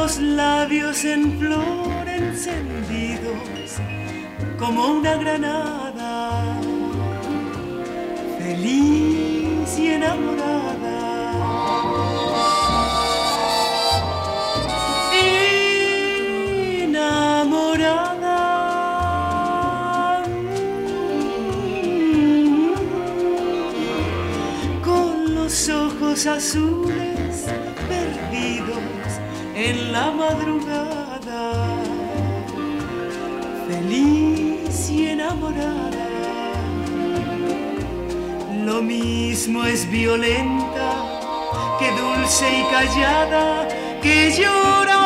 los labios en flor encendidos como una granada, feliz y enamorada. Enamorada ojos azules en la madrugada, feliz y enamorada. Lo mismo es violenta que dulce y callada, que llora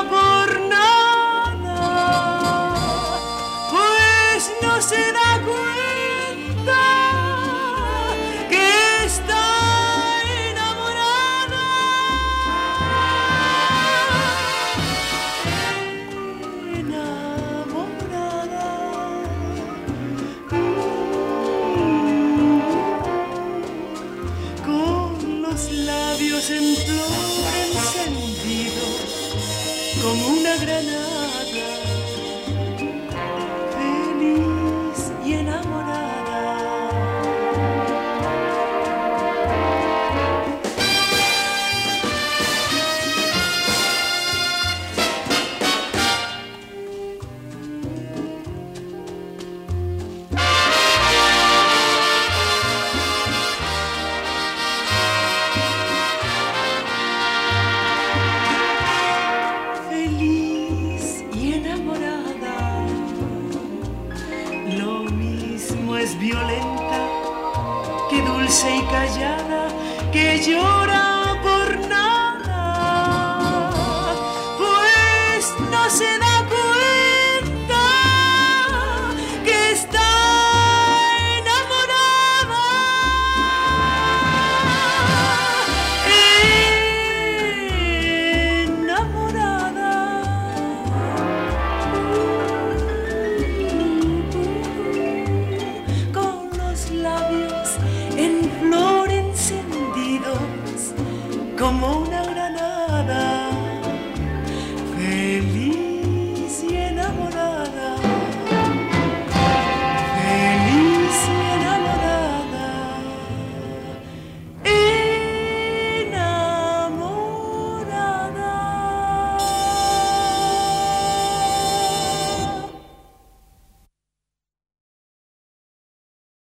los labios en flor encendidos como una granada, dulce y callada, que llora en flor encendidos como una granada.